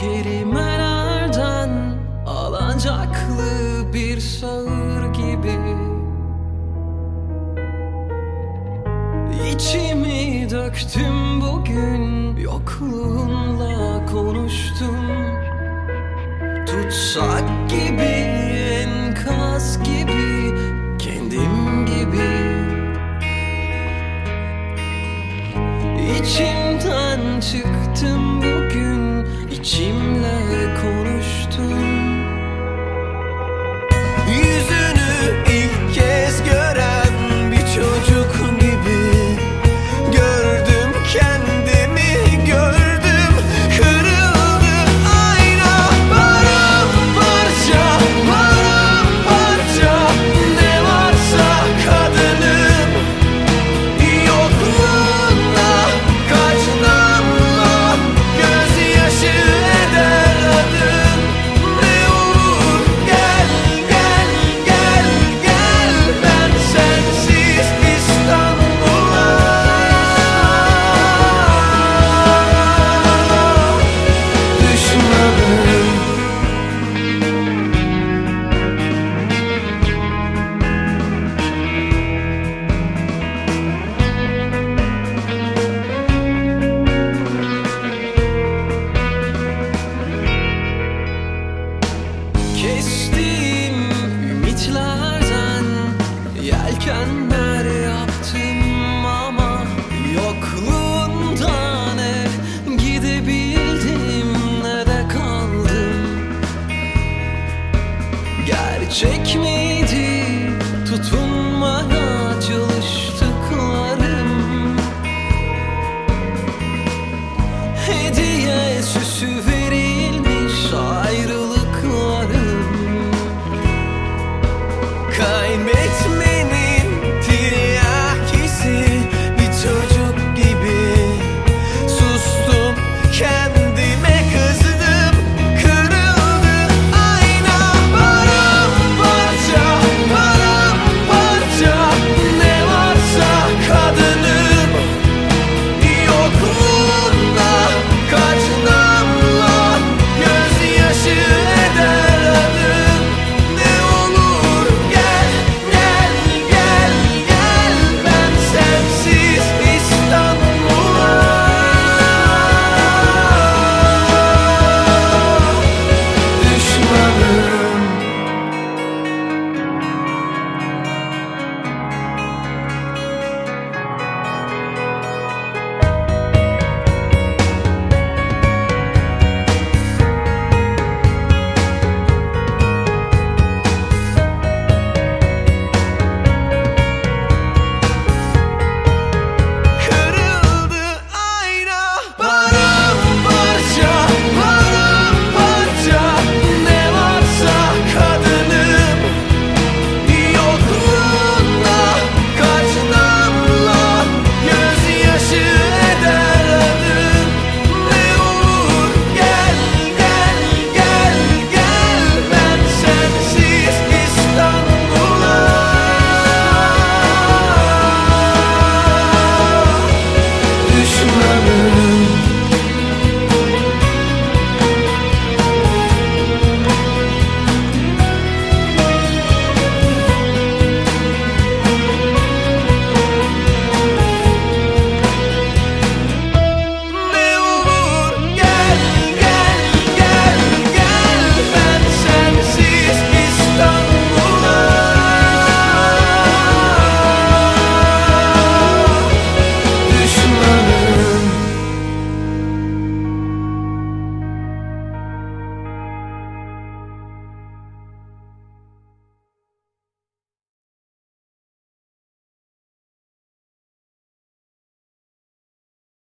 kelimelerden alacaklı bir sağır gibi. İçimi döktüm bugün yokluğunla konuştum. Tutsak gibi gerçek miydi? Tutunmaya çalıştıklarım. Hediye süsü